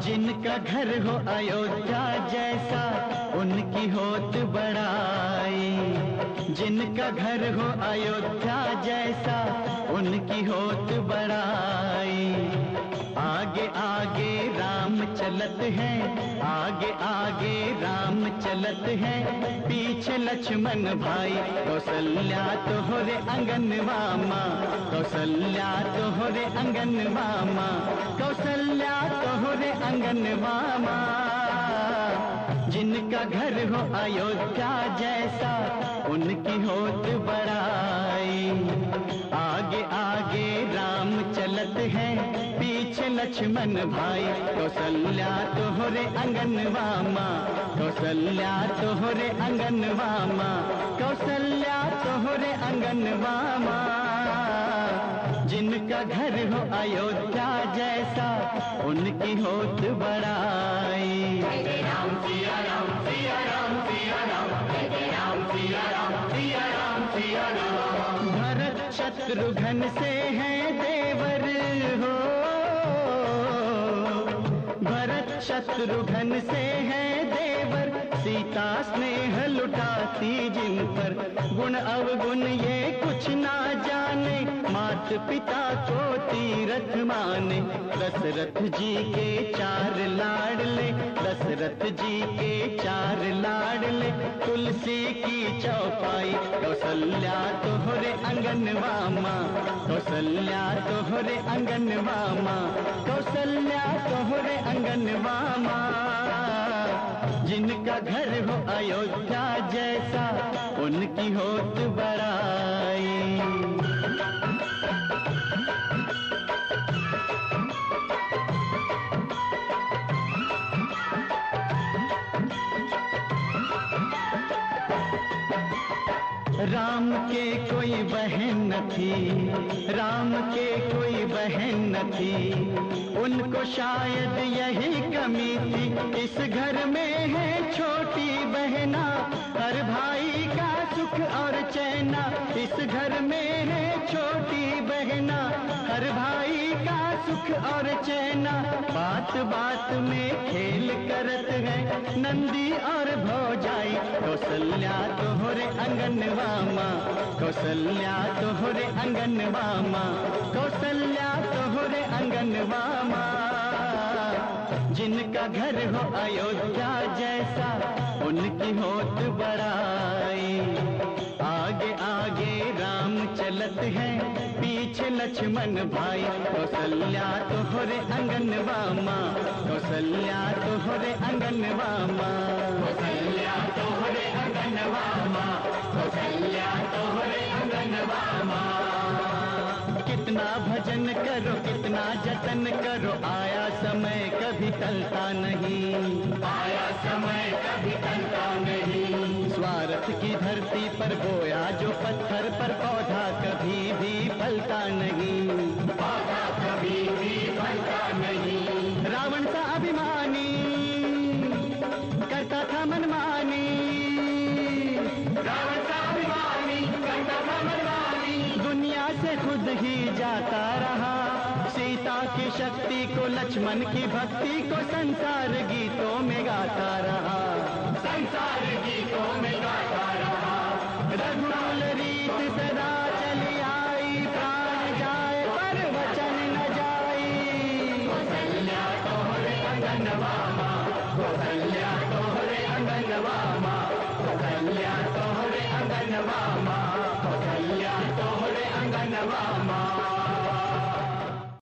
जिनका घर हो अयोध्या जैसा, उनकी होत बड़ाई। जिनका घर हो अयोध्या जैसा, उनकी होत चलत है। आगे आगे राम चलत है। पीछे लक्ष्मण भाई कौशल्या तो अंगन मामा कौशल्या तो अंगन मामा कौशल्या तो अंगन मामा जिनका घर हो अयोध्या जैसा, उनकी होत बड़ाई आगे आगे राम चलत है। लक्ष्मण भाई कौशल्या तोहरे अंगन मामा कौशल्या तोहरे अंगन मामा कौशल्या तोहरे अंगन मामा जिनका घर हो अयोध्या जैसा, उनकी होत बड़ाई। भरत शत्रुघ्न से है देवर हो। शत्रुघ्न से है देवर। सीता स्नेह लुटाती जिन पर। गुण अवगुण ये कुछ ना जाने। मात पिता को तीरथ माने, दशरथ जी के चार लाडले, दशरथ जी के चार लाडले। तुलसी की चौपाई, कौशल्या तोहरे अंगन मामा, कौशल्या तोहरे अंगन मामा, कौशल्या तोहरे अंगन मामा। जिनका घर हो अयोध्या जैसा, उनकी होत बड़ाई राम के कोई बहन न थी, राम के कोई बहन न थी। उनको शायद यही कमी थी, इस घर में है छोटी बहना, हर भाई का सुख और चैना। इस घर में है छोटी बहना, हर भाई का सुख और चैना। बात बात में खेल करत नंदी और भौजाई कौशल्या तोहरे अंगन मामा कौशल्या तोहरे अंगन मामा कौशल्या तोहरे अंगन मामा जिनका घर हो अयोध्या जैसा, उनकी होत बड़ाई आगे आगे चलत है पीछे लक्ष्मण भाई। कौशल्या तोहरे अंगन मामा कौशल्या तोहरे अंगन मामा कौशल्या तोहरे अंगन मामा कौशल्या तोहरे अंगन मामा कितना भजन करो, कितना जतन करो, आया समय कभी टलता नहीं। पत्थर पर पौधा कभी भी फलता नहीं। बाबा कभी भी फलता नहीं। रावण सा अभिमानी करता था मनमानी। रावण सा अभिमानी करता था मनमानी। दुनिया से खुद ही जाता रहा। सीता की शक्ति को लक्ष्मण की भक्ति को संसार गीतों में गाता रहा। तोहरे अंगन मामा कौशल्या तोहरे अंगन मामा